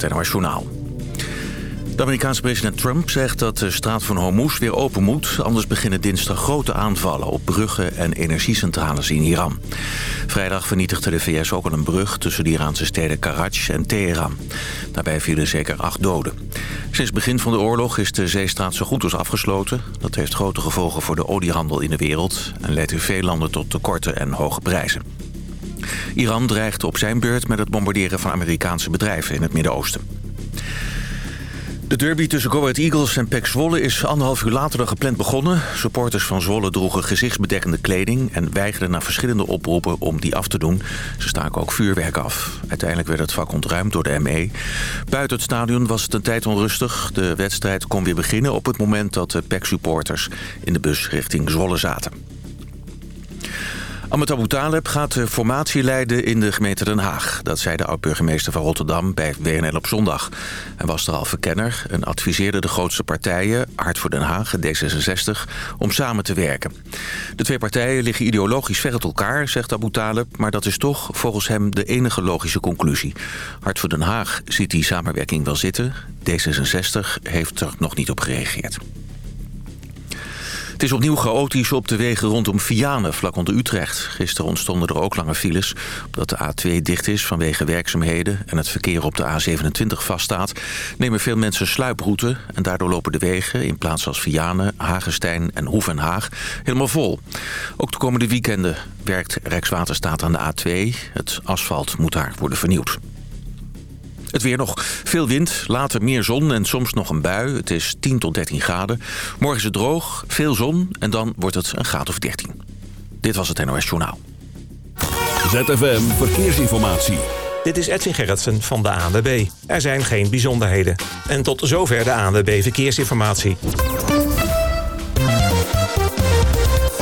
met. De Amerikaanse president Trump zegt dat de straat van Hormuz weer open moet... anders beginnen dinsdag grote aanvallen op bruggen en energiecentrales in Iran. Vrijdag vernietigde de VS ook al een brug tussen de Iraanse steden Karaj en Teheran. Daarbij vielen zeker acht doden. Sinds begin van de oorlog is de zeestraat zo goed als afgesloten. Dat heeft grote gevolgen voor de oliehandel in de wereld... en leidt in veel landen tot tekorten en hoge prijzen. Iran dreigt op zijn beurt met het bombarderen van Amerikaanse bedrijven in het Midden-Oosten. De derby tussen Go Eagles en PEC Zwolle is anderhalf uur later dan gepland begonnen. Supporters van Zwolle droegen gezichtsbedekkende kleding... en weigerden na verschillende oproepen om die af te doen. Ze staken ook vuurwerk af. Uiteindelijk werd het vak ontruimd door de ME. Buiten het stadion was het een tijd onrustig. De wedstrijd kon weer beginnen op het moment dat de PEC-supporters... in de bus richting Zwolle zaten. Ahmed Abu Taleb gaat de formatie leiden in de gemeente Den Haag. Dat zei de oud-burgemeester van Rotterdam bij WNL op zondag. Hij was er al verkenner en adviseerde de grootste partijen... Hart voor Den Haag en D66, om samen te werken. De twee partijen liggen ideologisch ver uit elkaar, zegt Abu Taleb... maar dat is toch volgens hem de enige logische conclusie. Hart voor Den Haag ziet die samenwerking wel zitten. D66 heeft er nog niet op gereageerd. Het is opnieuw chaotisch op de wegen rondom Vianen, vlak onder Utrecht. Gisteren ontstonden er ook lange files. Omdat de A2 dicht is vanwege werkzaamheden... en het verkeer op de A27 vaststaat... nemen veel mensen sluiproute... en daardoor lopen de wegen in plaats als Vianen, Hagestein en Hoef Haag helemaal vol. Ook de komende weekenden werkt Rijkswaterstaat aan de A2. Het asfalt moet daar worden vernieuwd. Het weer nog veel wind, later meer zon en soms nog een bui. Het is 10 tot 13 graden. Morgen is het droog, veel zon en dan wordt het een graad of 13. Dit was het NOS Journaal. ZFM Verkeersinformatie. Dit is Edwin Gerritsen van de ANWB. Er zijn geen bijzonderheden. En tot zover de ANWB Verkeersinformatie.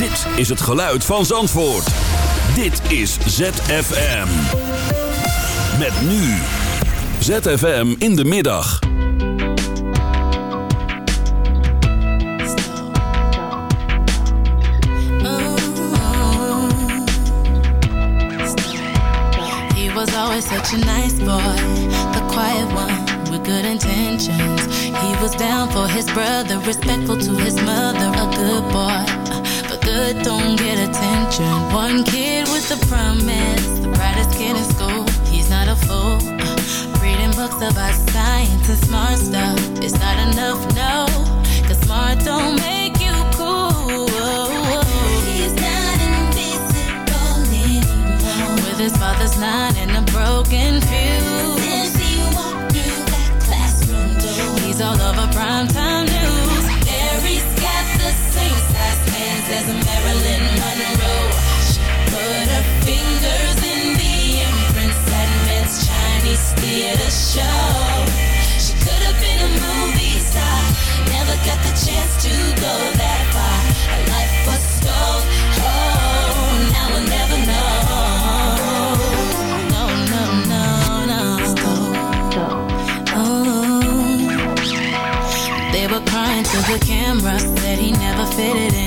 Dit is het geluid van Zandvoort. Dit is ZFM. Met nu. ZFM in de middag. Was always such a nice boy, the quiet one with good intentions. He was down for his brother, respectful to his mother, a good boy. Good don't get attention. One kid with a promise, the brightest kid in school. He's not a fool. Reading books about science and smart stuff. It's not enough, no. Cause smart don't make you cool. He's not invisible anymore. With his father's nine and a broken fuse. Since he walked through that classroom door. He's all over primetime news. As Marilyn Monroe. She put her fingers in the imprints that meant Chinese theater show. She could have been a movie star, never got the chance to go that far. Her life was stole. Oh, now we'll never know. No, no, no, no. Oh. They were crying to the camera, said he never fitted in.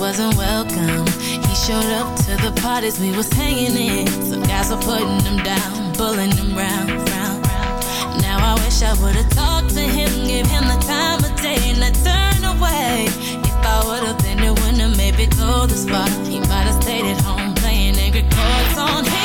Wasn't welcome. He showed up to the parties we was hanging in. Some guys were putting him down, pulling him round, round, round. Now I wish I would've talked to him, give him the time of day, and I turn away. If I would've been there when I maybe go the spot, he might've stayed at home playing angry chords on his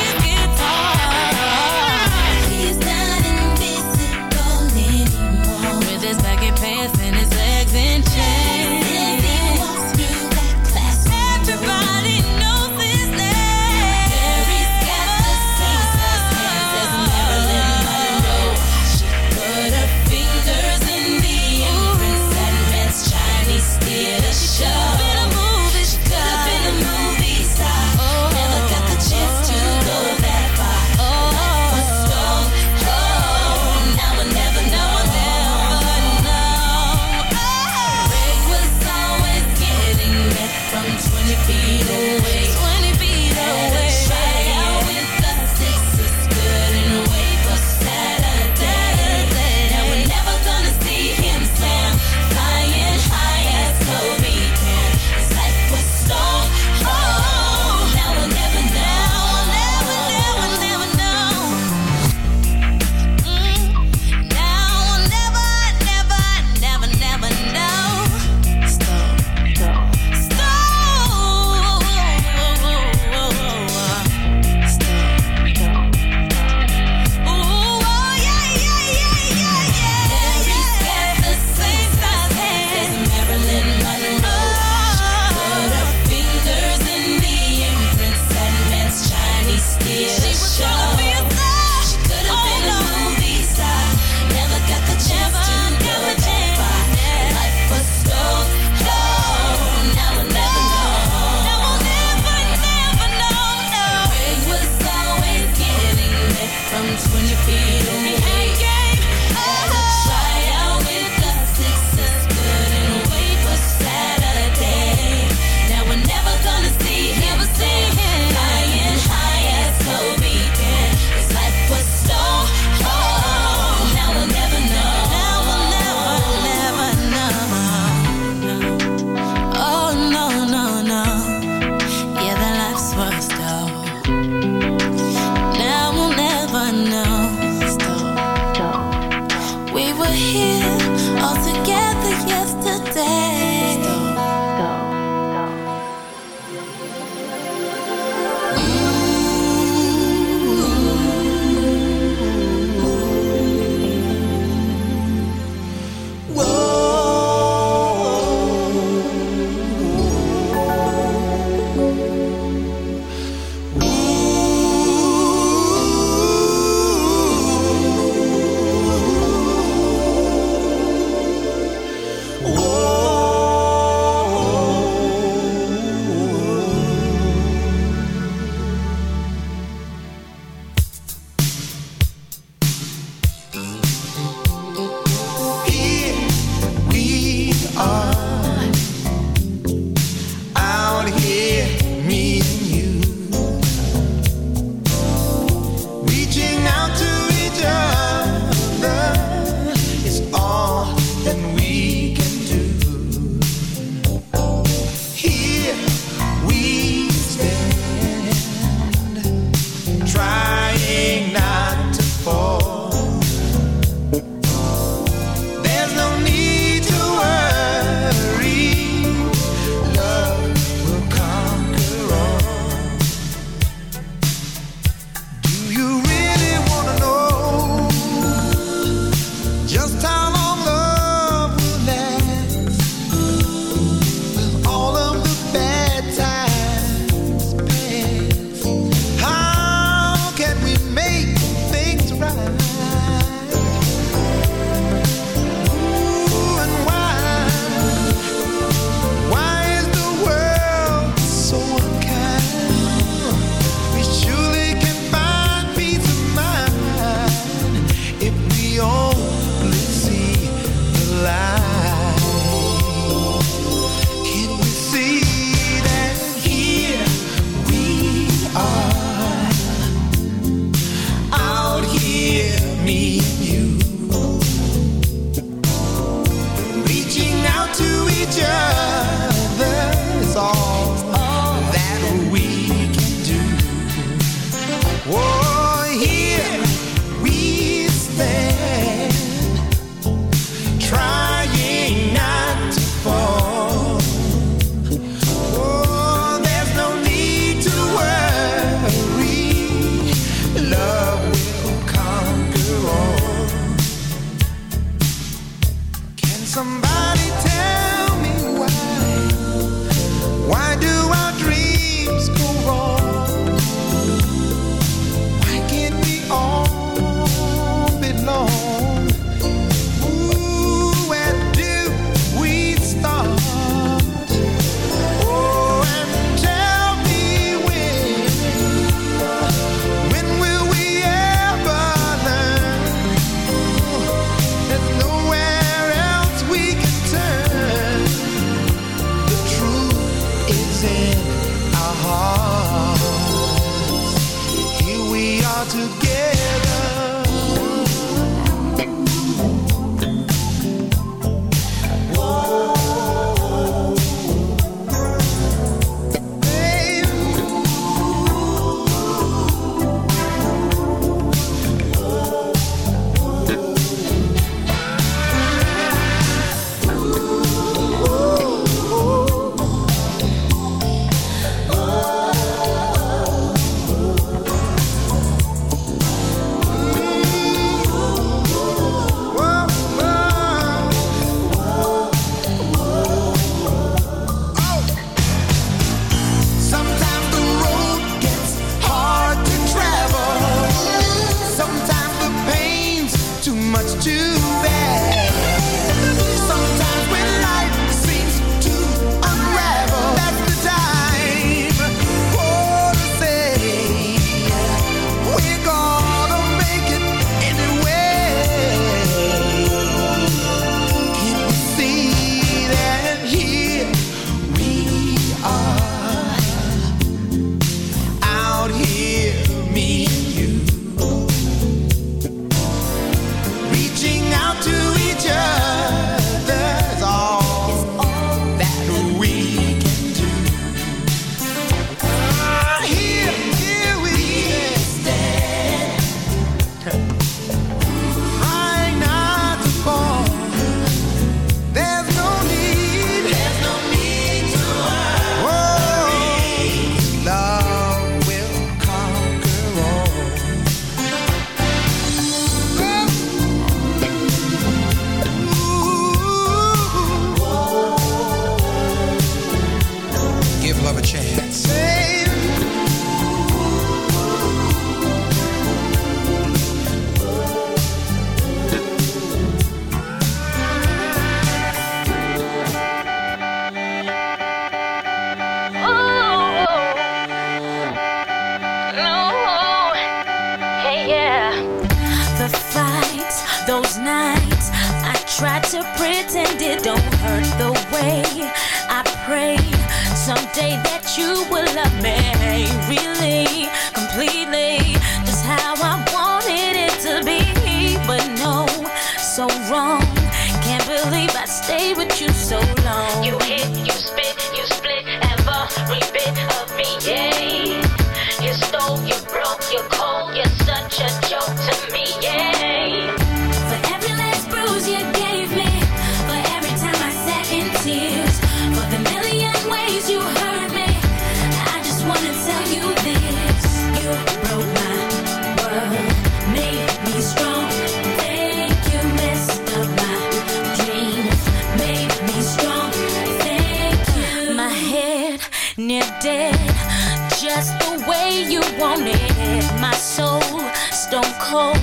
cold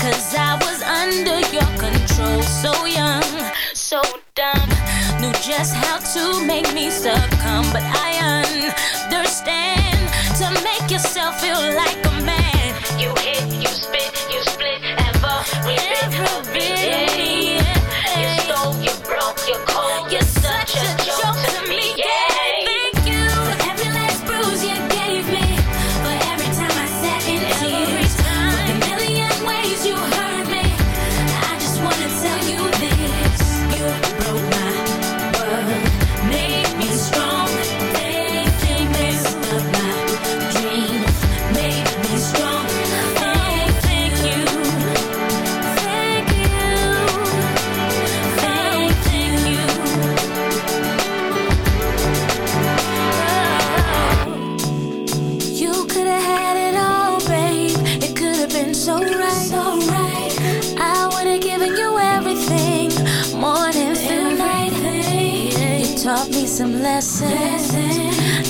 Cause I was under your control. So young, so dumb Knew just how to make me succumb. But I understand To make yourself feel like a man. You hit, you spit, you split Every, every bit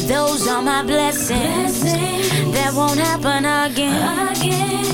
Those are my blessings. blessings. That won't happen again. again.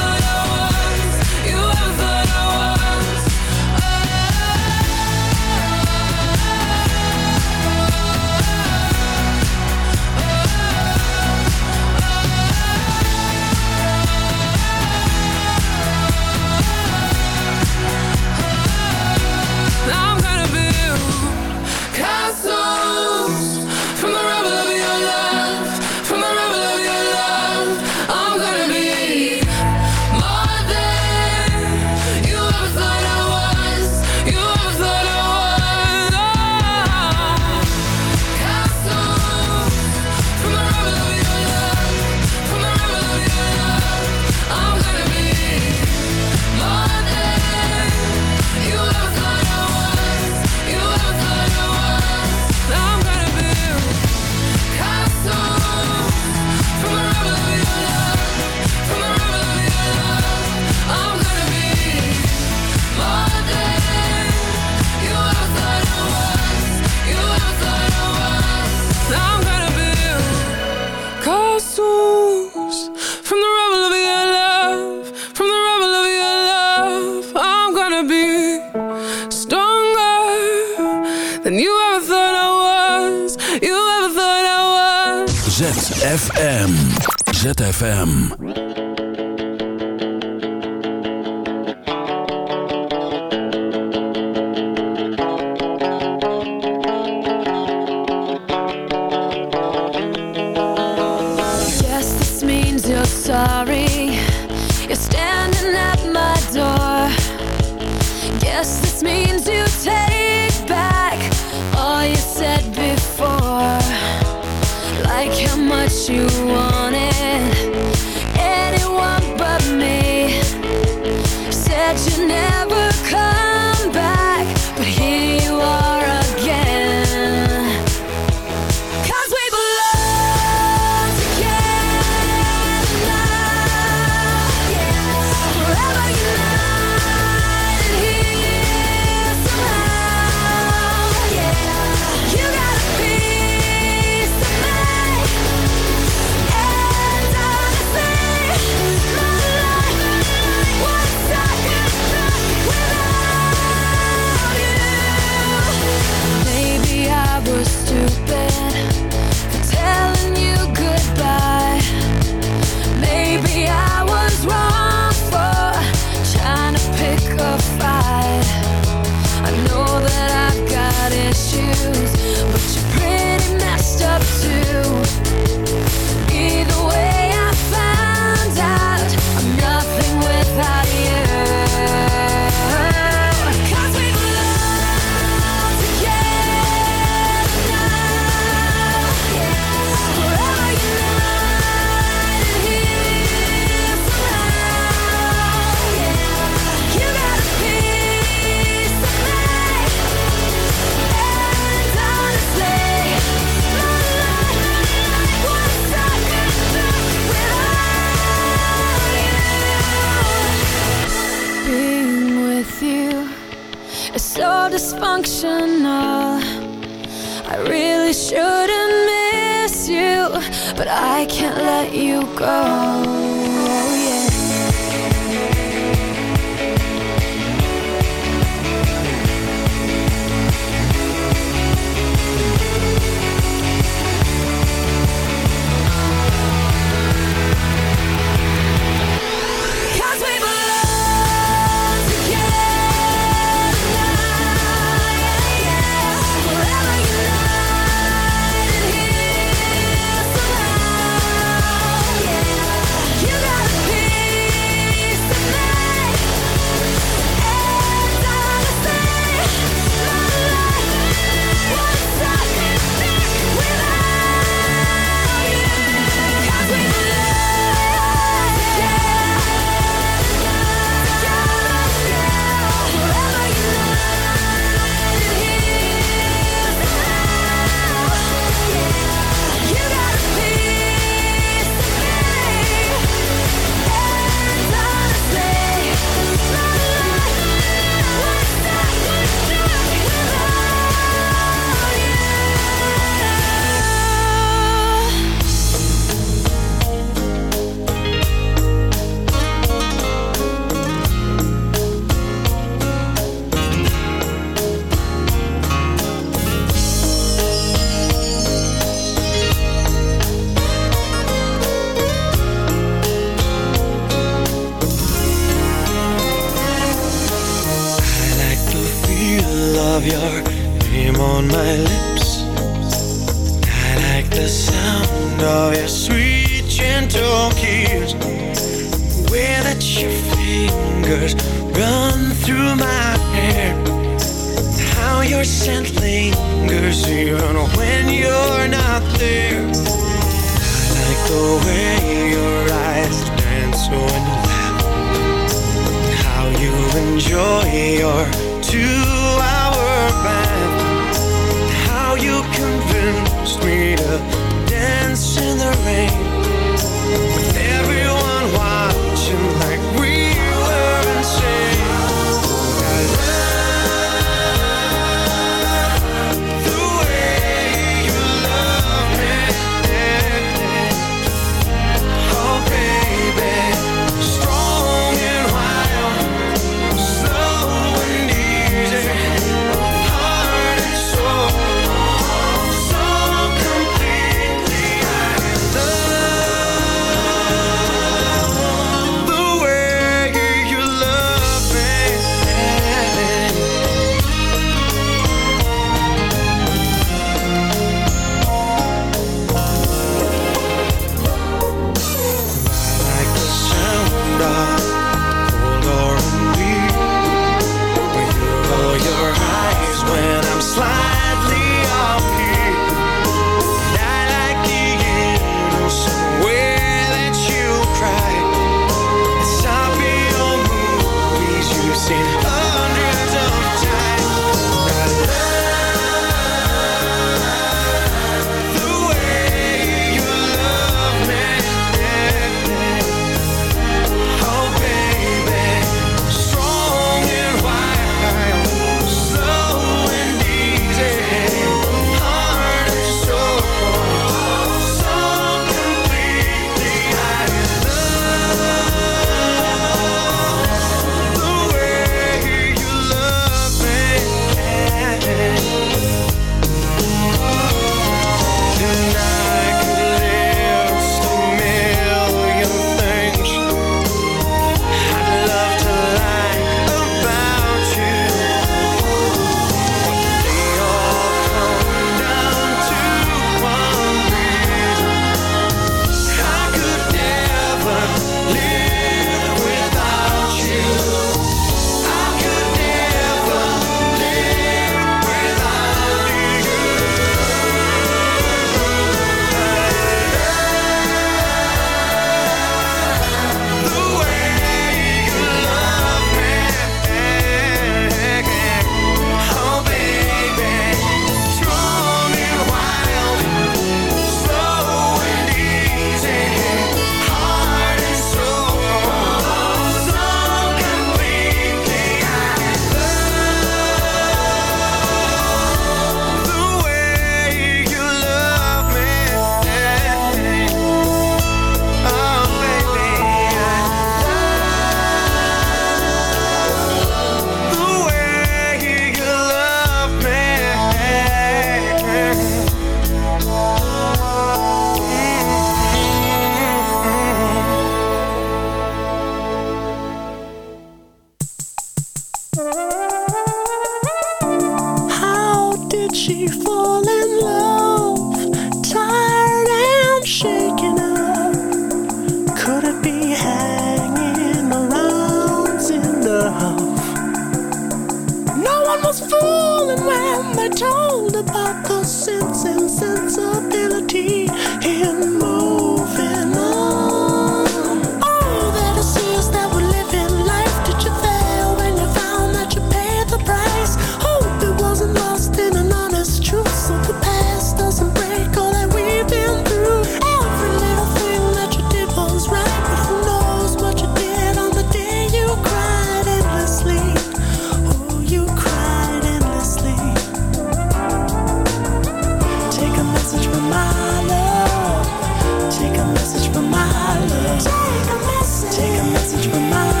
message from my love. Take a message. Take a message from my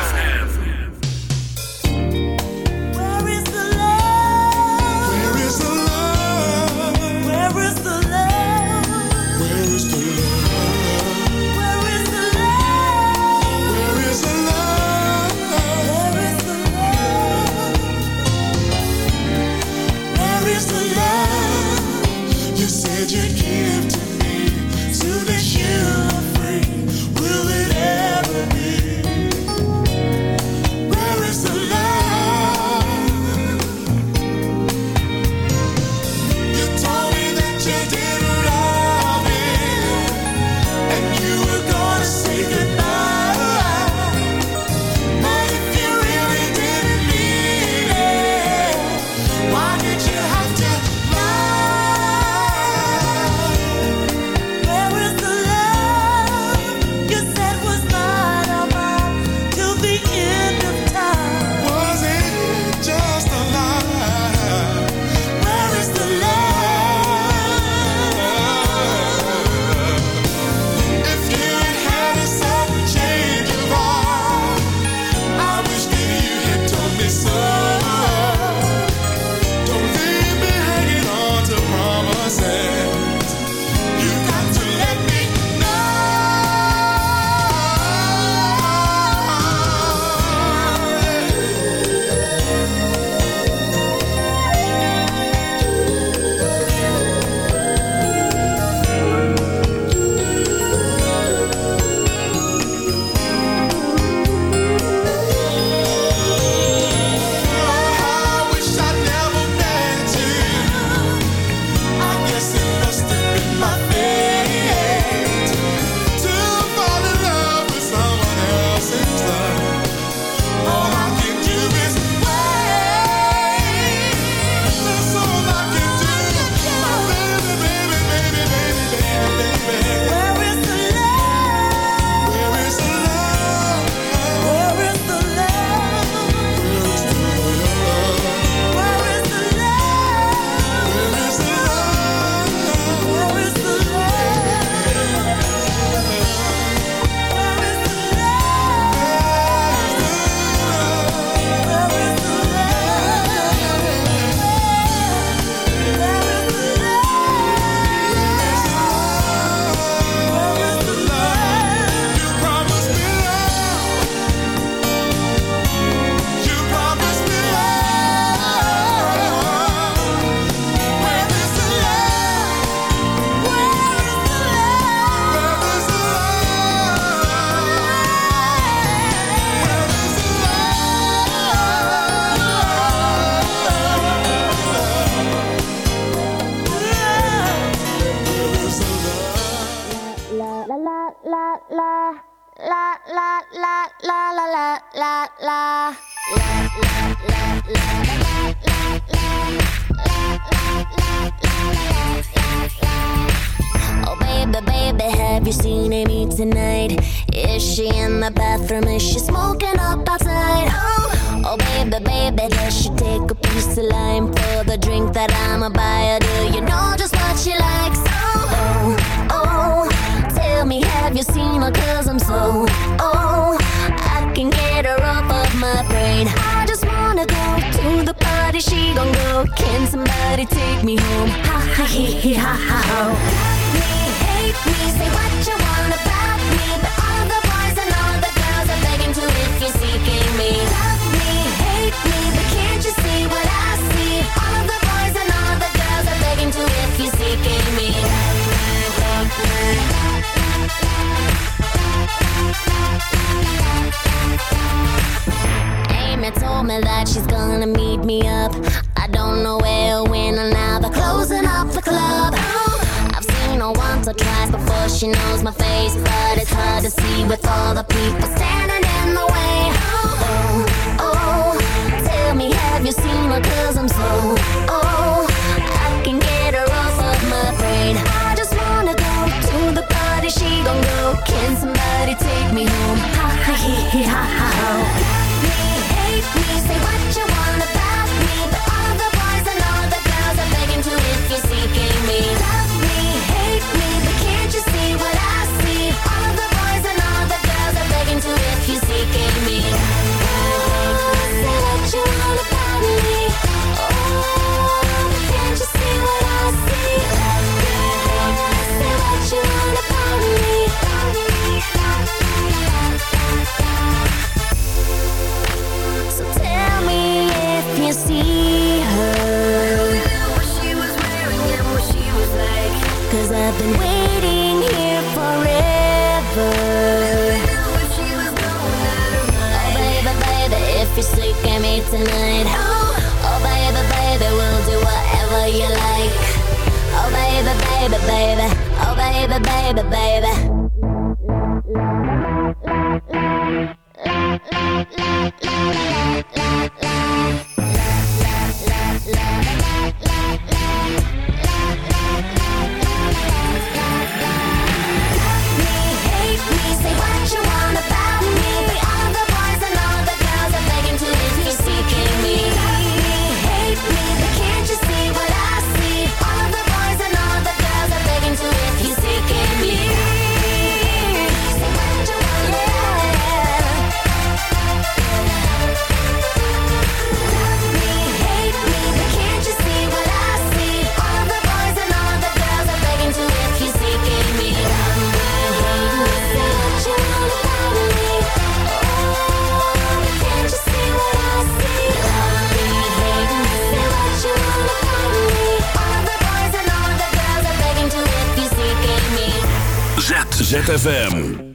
ZFM.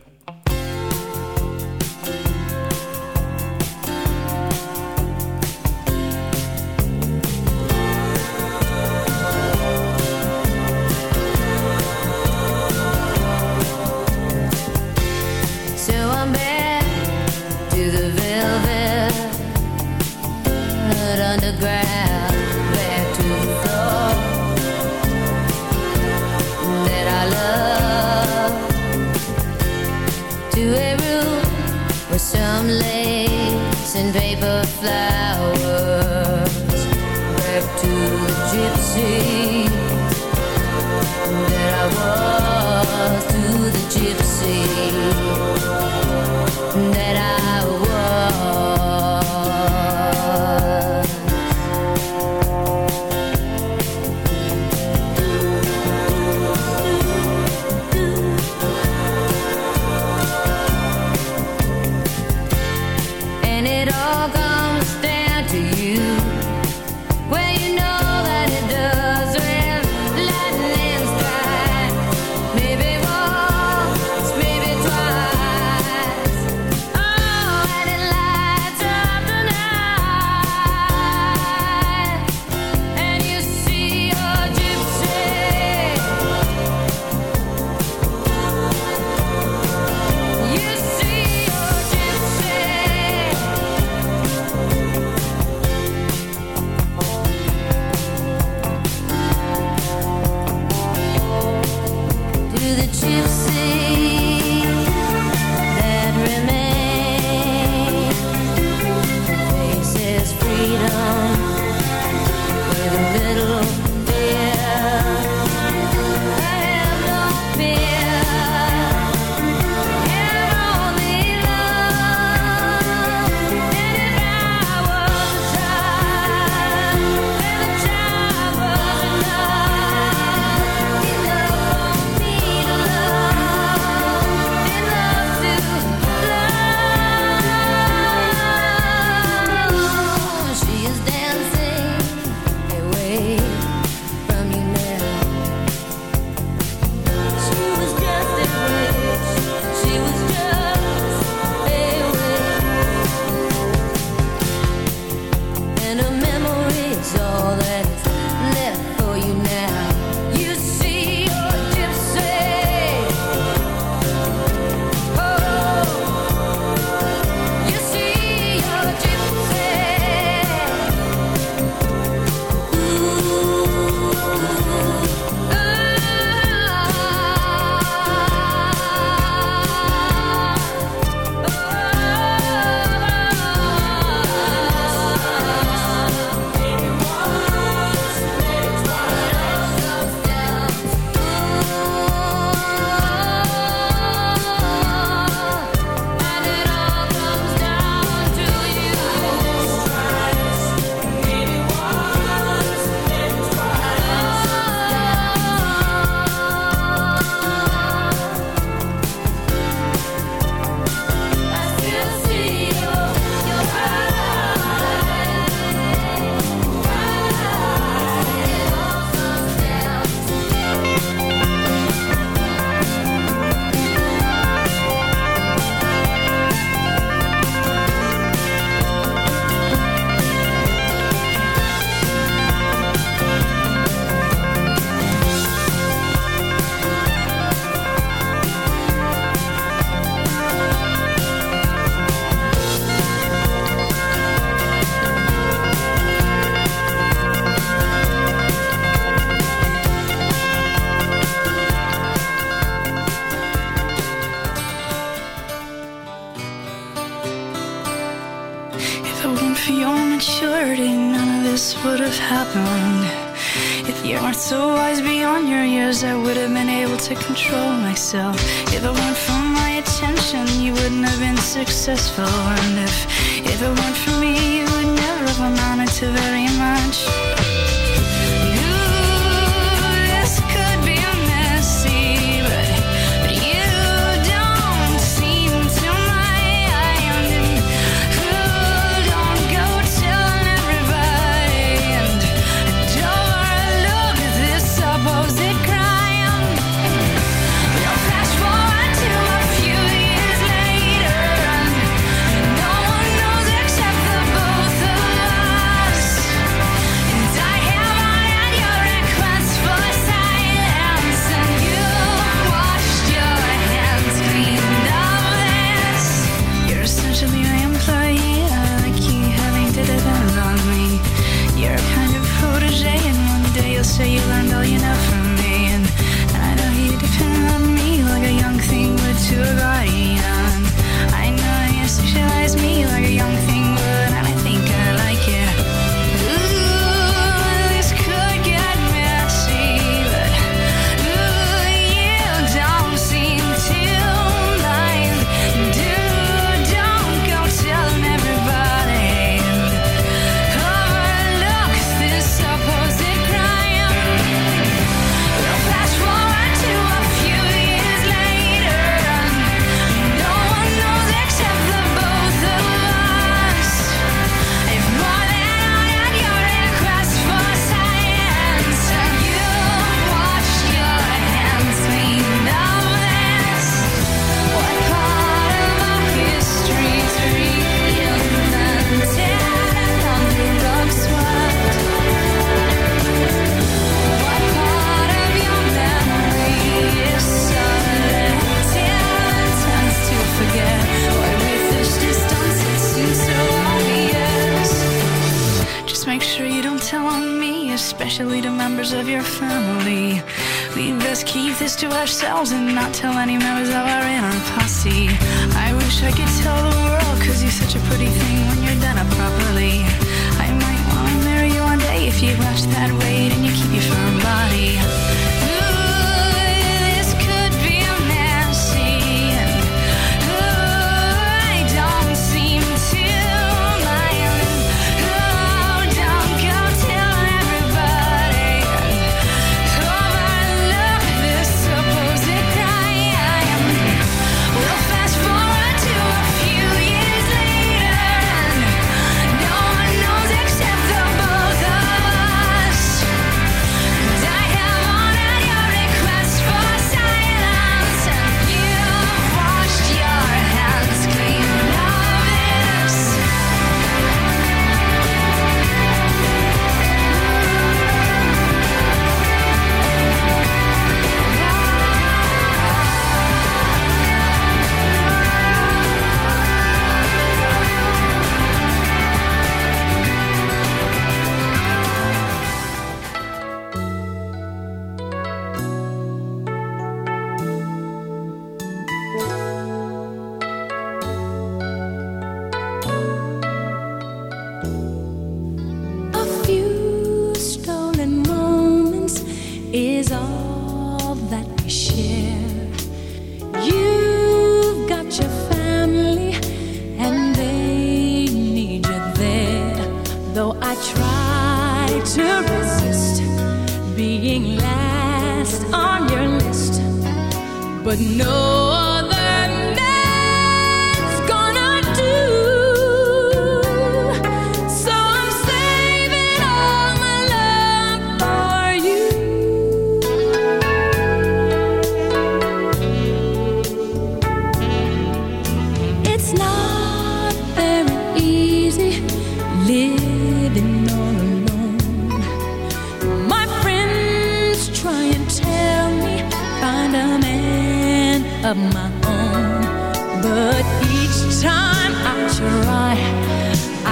I know you socialize me like a young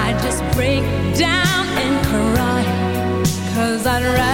I just break down and cry, cause I'd rather.